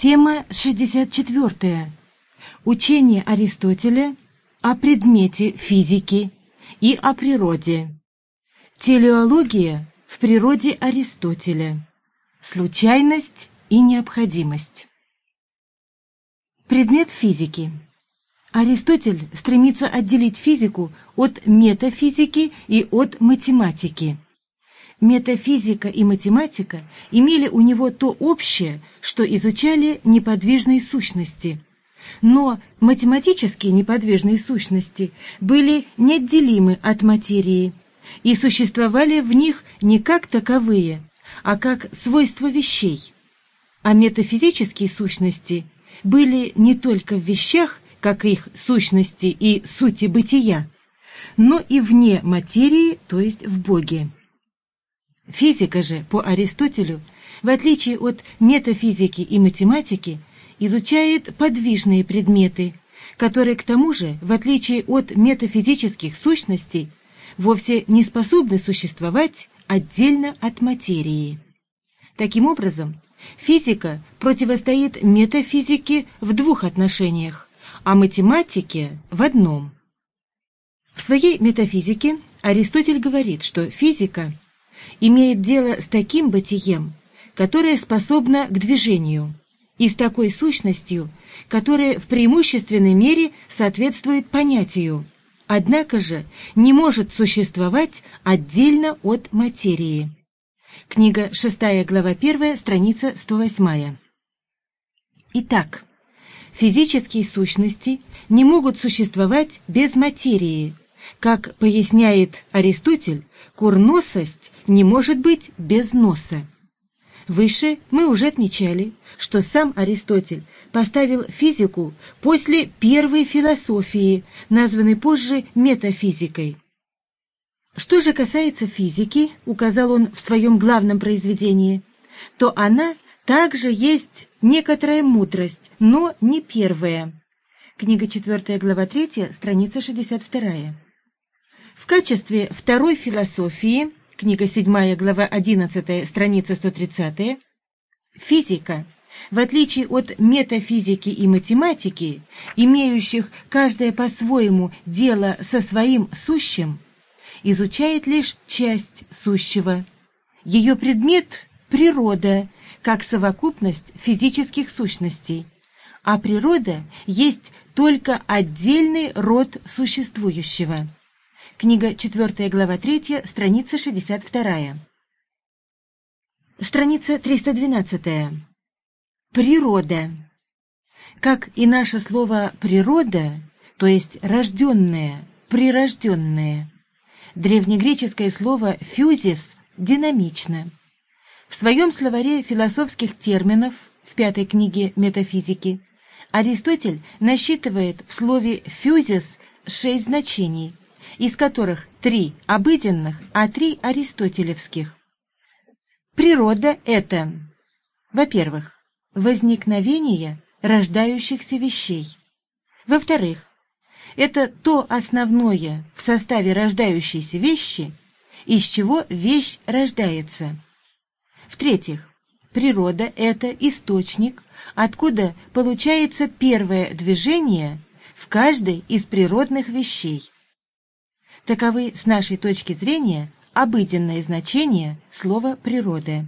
Тема 64. Учение Аристотеля о предмете физики и о природе. Телеология в природе Аристотеля. Случайность и необходимость. Предмет физики. Аристотель стремится отделить физику от метафизики и от математики. Метафизика и математика имели у него то общее, что изучали неподвижные сущности. Но математические неподвижные сущности были неотделимы от материи и существовали в них не как таковые, а как свойства вещей. А метафизические сущности были не только в вещах, как их сущности и сути бытия, но и вне материи, то есть в Боге. Физика же по Аристотелю, в отличие от метафизики и математики, изучает подвижные предметы, которые к тому же, в отличие от метафизических сущностей, вовсе не способны существовать отдельно от материи. Таким образом, физика противостоит метафизике в двух отношениях, а математике в одном. В своей метафизике Аристотель говорит, что физика – имеет дело с таким бытием, которое способно к движению, и с такой сущностью, которая в преимущественной мере соответствует понятию, однако же не может существовать отдельно от материи. Книга 6, глава 1, страница 108. Итак, физические сущности не могут существовать без материи, как поясняет Аристотель, курносость не может быть без носа. Выше мы уже отмечали, что сам Аристотель поставил физику после первой философии, названной позже метафизикой. Что же касается физики, указал он в своем главном произведении, то она также есть некоторая мудрость, но не первая. Книга 4, глава 3, страница 62. В качестве второй философии, книга 7, глава 11, страница 130, физика, в отличие от метафизики и математики, имеющих каждое по-своему дело со своим сущим, изучает лишь часть сущего. Ее предмет – природа, как совокупность физических сущностей, а природа есть только отдельный род существующего. Книга 4, глава 3, страница 62. Страница 312. Природа. Как и наше слово «природа», то есть «рожденное», «прирожденное», древнегреческое слово «фюзис» динамично. В своем словаре философских терминов в пятой книге «Метафизики» Аристотель насчитывает в слове «фюзис» шесть значений – из которых три обыденных, а три аристотелевских. Природа — это, во-первых, возникновение рождающихся вещей. Во-вторых, это то основное в составе рождающейся вещи, из чего вещь рождается. В-третьих, природа — это источник, откуда получается первое движение в каждой из природных вещей. Таковы, с нашей точки зрения, обыденное значение слова «природа».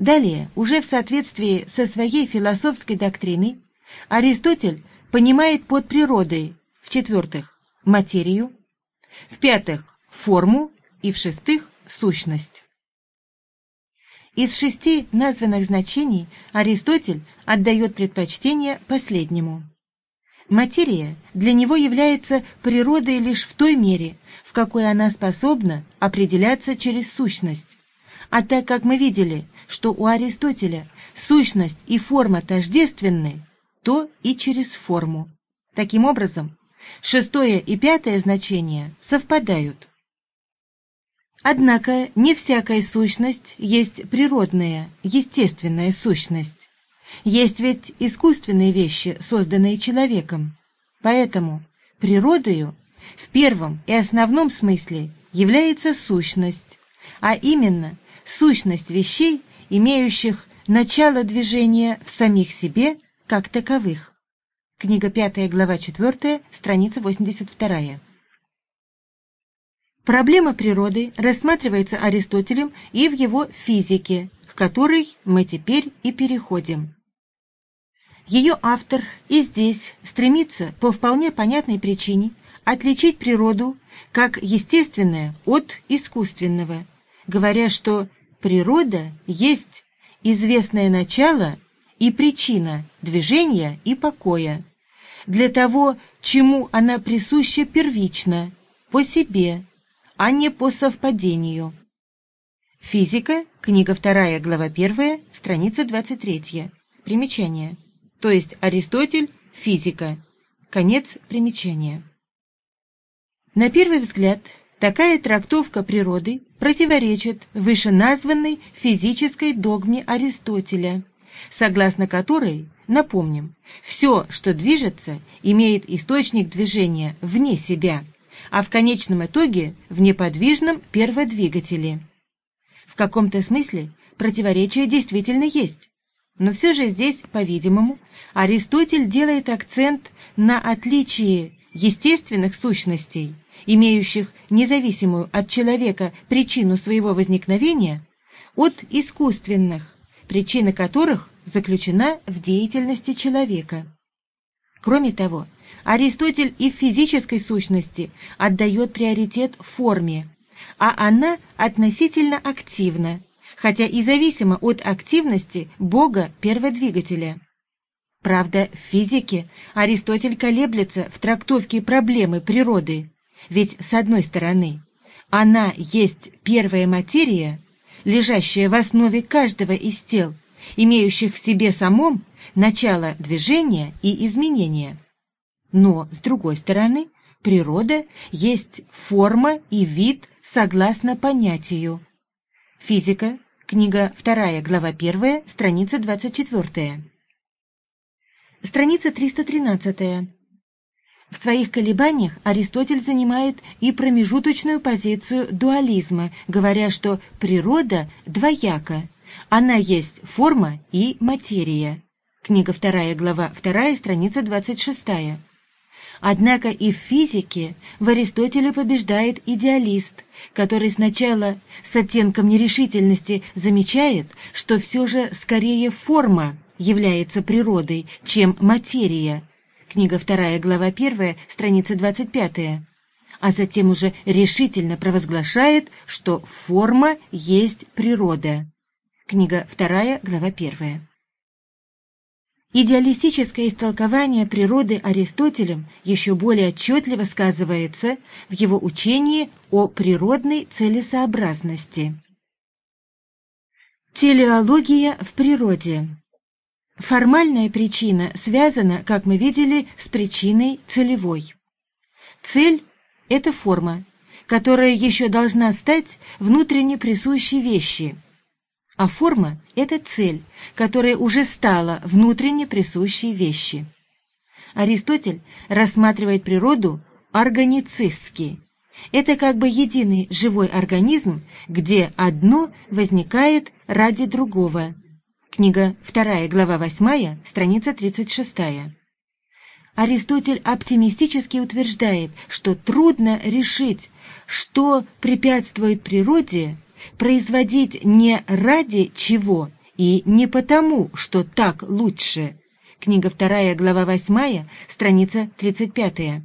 Далее, уже в соответствии со своей философской доктриной, Аристотель понимает под природой, в-четвертых, материю, в-пятых, форму и, в-шестых, сущность. Из шести названных значений Аристотель отдает предпочтение последнему. Материя для него является природой лишь в той мере, в какой она способна определяться через сущность. А так как мы видели, что у Аристотеля сущность и форма тождественны, то и через форму. Таким образом, шестое и пятое значения совпадают. Однако не всякая сущность есть природная, естественная сущность. Есть ведь искусственные вещи, созданные человеком. Поэтому природою в первом и основном смысле является сущность, а именно сущность вещей, имеющих начало движения в самих себе как таковых. Книга 5, глава 4, страница 82. Проблема природы рассматривается Аристотелем и в его физике, к которой мы теперь и переходим. Ее автор и здесь стремится по вполне понятной причине отличить природу как естественное от искусственного, говоря, что природа есть известное начало и причина движения и покоя, для того, чему она присуща первично, по себе, а не по совпадению. Физика, книга 2, глава 1, страница 23. Примечание. То есть Аристотель, физика. Конец примечания. На первый взгляд, такая трактовка природы противоречит вышеназванной физической догме Аристотеля, согласно которой, напомним, все, что движется, имеет источник движения вне себя, а в конечном итоге в неподвижном перводвигателе. В каком-то смысле противоречие действительно есть, но все же здесь, по-видимому, Аристотель делает акцент на отличии естественных сущностей, имеющих независимую от человека причину своего возникновения, от искусственных, причина которых заключена в деятельности человека. Кроме того, Аристотель и в физической сущности отдает приоритет форме, а она относительно активна, хотя и зависима от активности Бога-перводвигателя. Правда, в физике Аристотель колеблется в трактовке проблемы природы, ведь, с одной стороны, она есть первая материя, лежащая в основе каждого из тел, имеющих в себе самом начало движения и изменения. Но, с другой стороны, природа есть форма и вид согласно понятию. Физика, книга 2, глава 1, страница 24. Страница 313. В своих колебаниях Аристотель занимает и промежуточную позицию дуализма, говоря, что природа двояка, она есть форма и материя. Книга 2, глава 2, страница 26. Однако и в физике в Аристотеле побеждает идеалист, который сначала с оттенком нерешительности замечает, что все же скорее форма – является природой, чем материя. Книга 2, глава 1, страница 25. А затем уже решительно провозглашает, что форма есть природа. Книга 2, глава 1. Идеалистическое истолкование природы Аристотелем еще более отчетливо сказывается в его учении о природной целесообразности. Телеология в природе Формальная причина связана, как мы видели, с причиной целевой. Цель – это форма, которая еще должна стать внутренне присущей вещи, а форма – это цель, которая уже стала внутренне присущей вещи. Аристотель рассматривает природу органицистски. Это как бы единый живой организм, где одно возникает ради другого – Книга 2, глава 8, страница 36. Аристотель оптимистически утверждает, что трудно решить, что препятствует природе производить не ради чего и не потому, что так лучше. Книга 2, глава 8, страница 35.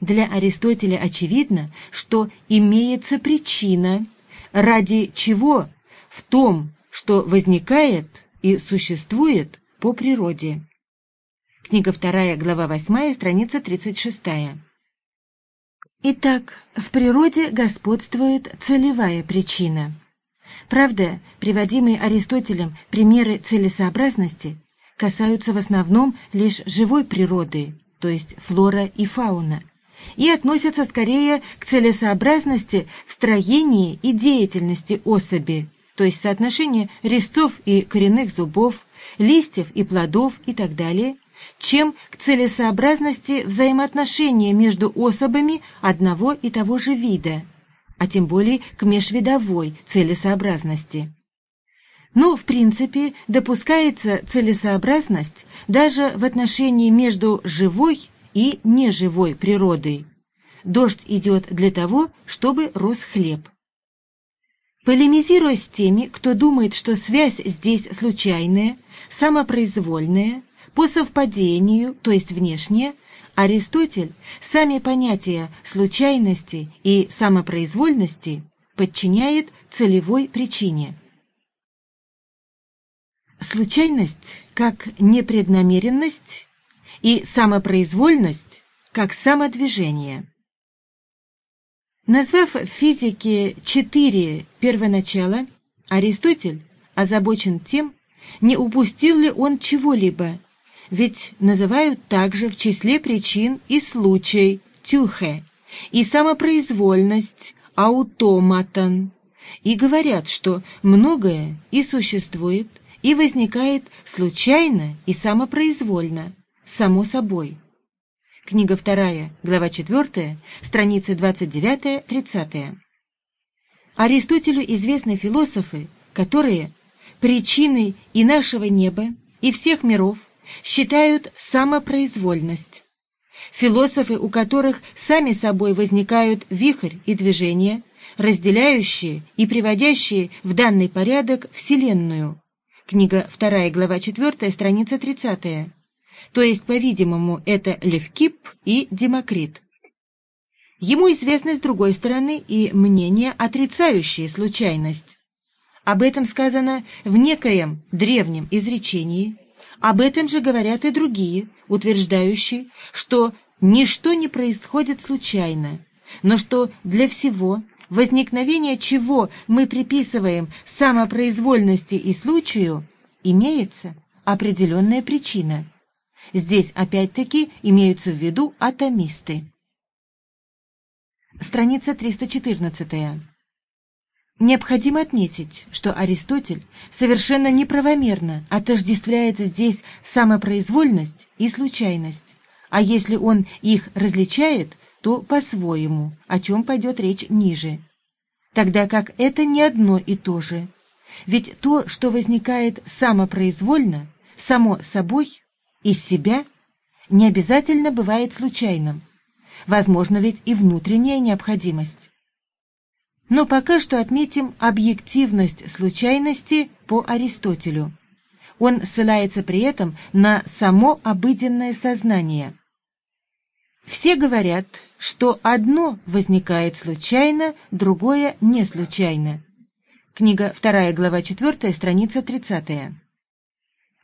Для Аристотеля очевидно, что имеется причина, ради чего в том, что возникает и существует по природе. Книга 2, глава 8, страница 36. Итак, в природе господствует целевая причина. Правда, приводимые Аристотелем примеры целесообразности касаются в основном лишь живой природы, то есть флора и фауна, и относятся скорее к целесообразности в строении и деятельности особи, то есть соотношение резцов и коренных зубов, листьев и плодов и так далее, чем к целесообразности взаимоотношения между особами одного и того же вида, а тем более к межвидовой целесообразности. Но, в принципе, допускается целесообразность даже в отношении между живой и неживой природой. Дождь идет для того, чтобы рос хлеб. Полемизируя с теми, кто думает, что связь здесь случайная, самопроизвольная, по совпадению, то есть внешняя, Аристотель сами понятия случайности и самопроизвольности подчиняет целевой причине. Случайность как непреднамеренность и самопроизвольность как самодвижение. Назвав в физике четыре первоначала, Аристотель озабочен тем, не упустил ли он чего-либо, ведь называют также в числе причин и случай тюхе, и самопроизвольность аутоматон, и говорят, что многое и существует, и возникает случайно и самопроизвольно, само собой. Книга 2, глава 4, страницы 29-30. Аристотелю известны философы, которые причиной и нашего неба, и всех миров считают самопроизвольность. Философы, у которых сами собой возникают вихрь и движение, разделяющие и приводящие в данный порядок Вселенную, Книга 2, глава 4, страница 30. То есть, по-видимому, это Левкип и Демокрит. Ему известны, с другой стороны, и мнения, отрицающие случайность. Об этом сказано в некоем древнем изречении. Об этом же говорят и другие, утверждающие, что ничто не происходит случайно, но что для всего возникновение чего мы приписываем самопроизвольности и случаю, имеется определенная причина. Здесь опять-таки имеются в виду атомисты. Страница 314. Необходимо отметить, что Аристотель совершенно неправомерно отождествляет здесь самопроизвольность и случайность, а если он их различает, то по-своему, о чем пойдет речь ниже. Тогда как это не одно и то же. Ведь то, что возникает самопроизвольно, само собой, из себя, не обязательно бывает случайным. Возможно ведь и внутренняя необходимость. Но пока что отметим объективность случайности по Аристотелю. Он ссылается при этом на само обыденное сознание. Все говорят, что одно возникает случайно, другое не случайно. Книга 2, глава 4, страница 30.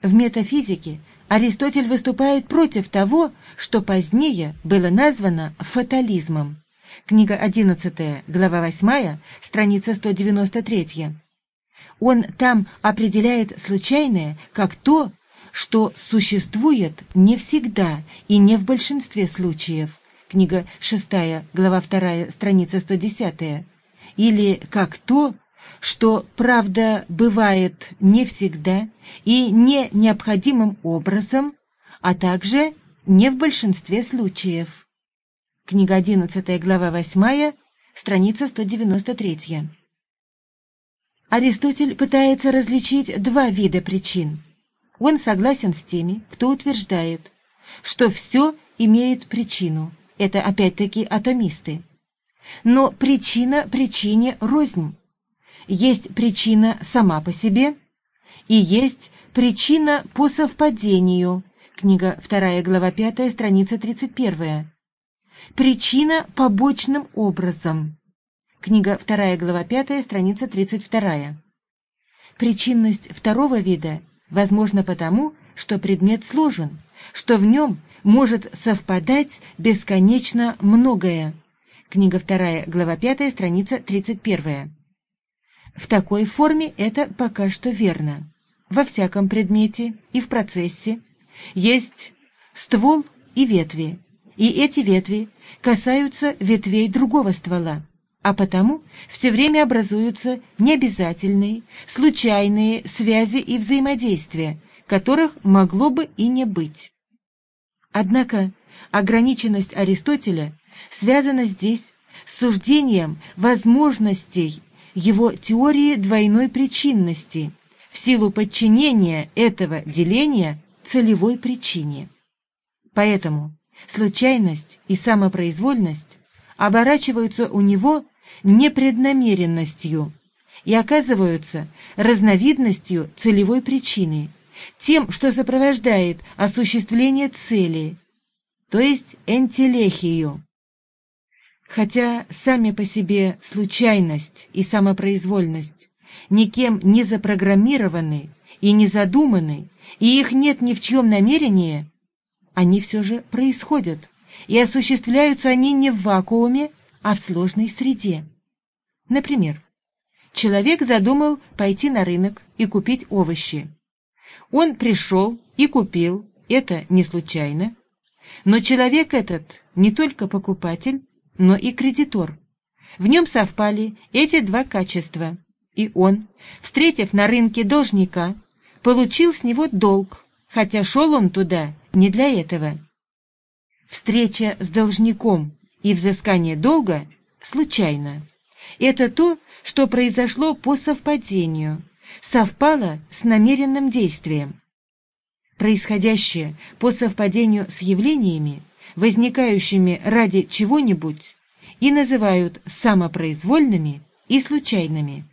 В метафизике Аристотель выступает против того, что позднее было названо фатализмом. Книга 11, глава 8, страница 193. Он там определяет случайное как то, что существует не всегда и не в большинстве случаев, книга 6, глава 2, страница 110, или как то, что правда бывает не всегда и не необходимым образом, а также не в большинстве случаев. Книга 11, глава 8, страница 193. Аристотель пытается различить два вида причин. Он согласен с теми, кто утверждает, что все имеет причину, это опять-таки атомисты. Но причина причине рознь. Есть причина сама по себе, и есть причина по совпадению. Книга 2 глава 5, страница 31. Причина побочным образом. Книга 2 глава 5, страница 32. Причинность второго вида возможна потому, что предмет сложен, что в нем может совпадать бесконечно многое. Книга 2, глава 5, страница 31. В такой форме это пока что верно. Во всяком предмете и в процессе есть ствол и ветви, и эти ветви касаются ветвей другого ствола, а потому все время образуются необязательные, случайные связи и взаимодействия, которых могло бы и не быть. Однако ограниченность Аристотеля связана здесь с суждением возможностей его теории двойной причинности, в силу подчинения этого деления целевой причине. Поэтому случайность и самопроизвольность оборачиваются у него непреднамеренностью и оказываются разновидностью целевой причины, тем, что сопровождает осуществление цели, то есть энтелехию. Хотя сами по себе случайность и самопроизвольность никем не запрограммированы и не задуманы, и их нет ни в чьем намерении, они все же происходят, и осуществляются они не в вакууме, а в сложной среде. Например, человек задумал пойти на рынок и купить овощи. Он пришел и купил, это не случайно. Но человек этот не только покупатель, но и кредитор. В нем совпали эти два качества, и он, встретив на рынке должника, получил с него долг, хотя шел он туда не для этого. Встреча с должником и взыскание долга случайно. Это то, что произошло по совпадению, совпало с намеренным действием. Происходящее по совпадению с явлениями, возникающими ради чего-нибудь, и называют самопроизвольными и случайными.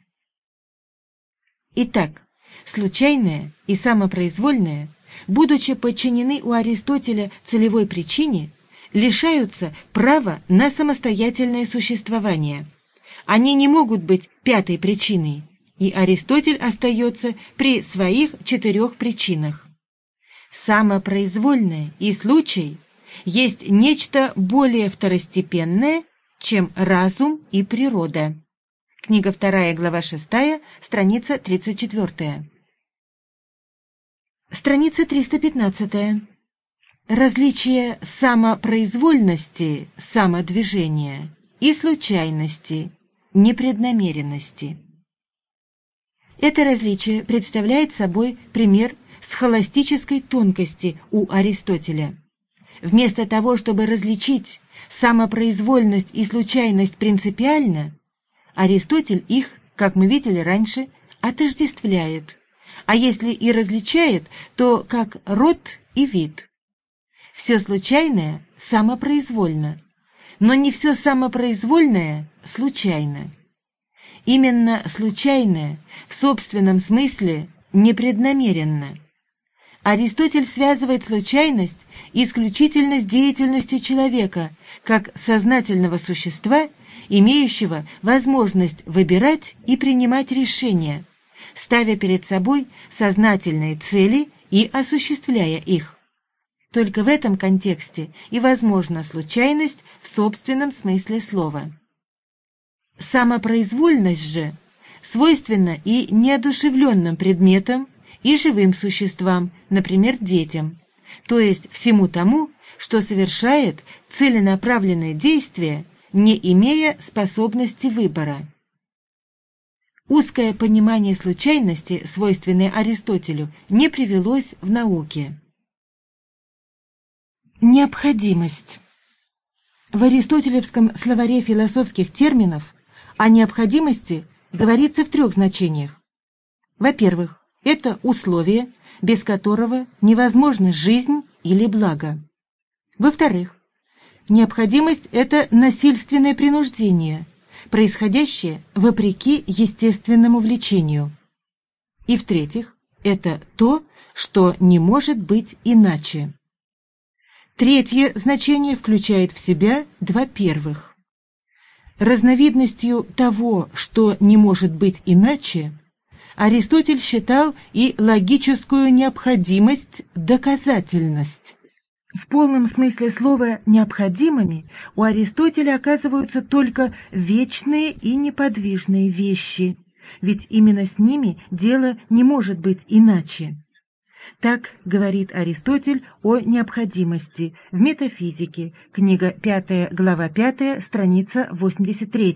Итак, случайное и самопроизвольное, будучи подчинены у Аристотеля целевой причине, лишаются права на самостоятельное существование. Они не могут быть пятой причиной, и Аристотель остается при своих четырех причинах. Самопроизвольное и случай есть нечто более второстепенное, чем разум и природа. Книга 2, глава 6, страница 34. Страница 315. Различие самопроизвольности, самодвижения и случайности, непреднамеренности. Это различие представляет собой пример схоластической тонкости у Аристотеля. Вместо того, чтобы различить самопроизвольность и случайность принципиально, Аристотель их, как мы видели раньше, отождествляет, а если и различает, то как род и вид. Все случайное самопроизвольно, но не все самопроизвольное случайно. Именно случайное в собственном смысле непреднамеренно. Аристотель связывает случайность исключительно с деятельностью человека, как сознательного существа, имеющего возможность выбирать и принимать решения, ставя перед собой сознательные цели и осуществляя их. Только в этом контексте и возможна случайность в собственном смысле слова. Самопроизвольность же свойственна и неодушевленным предметам, и живым существам, например, детям, то есть всему тому, что совершает целенаправленное действие, не имея способности выбора. Узкое понимание случайности, свойственное Аристотелю, не привелось в науке. Необходимость. В аристотелевском словаре философских терминов о необходимости говорится в трех значениях. Во-первых, это условие, без которого невозможна жизнь или благо. Во-вторых, необходимость – это насильственное принуждение, происходящее вопреки естественному влечению. И в-третьих, это то, что не может быть иначе. Третье значение включает в себя два первых. Разновидностью того, что не может быть иначе, Аристотель считал и логическую необходимость, доказательность. В полном смысле слова «необходимыми» у Аристотеля оказываются только вечные и неподвижные вещи, ведь именно с ними дело не может быть иначе. Так говорит Аристотель о необходимости в метафизике, книга 5, глава 5, страница 83.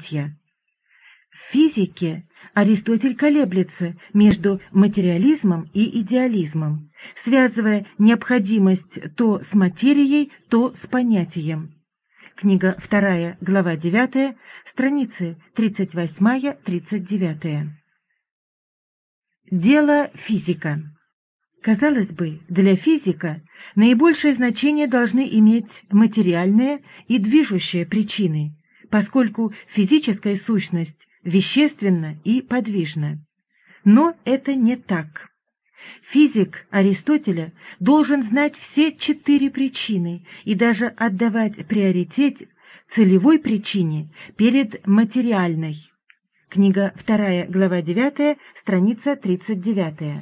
В физике Аристотель колеблется между материализмом и идеализмом, связывая необходимость то с материей, то с понятием. Книга 2, глава 9, страницы 38-39. Дело физика. Казалось бы, для физика наибольшее значение должны иметь материальные и движущие причины, поскольку физическая сущность вещественна и подвижна. Но это не так. Физик Аристотеля должен знать все четыре причины и даже отдавать приоритет целевой причине перед материальной. Книга 2, глава 9, страница 39.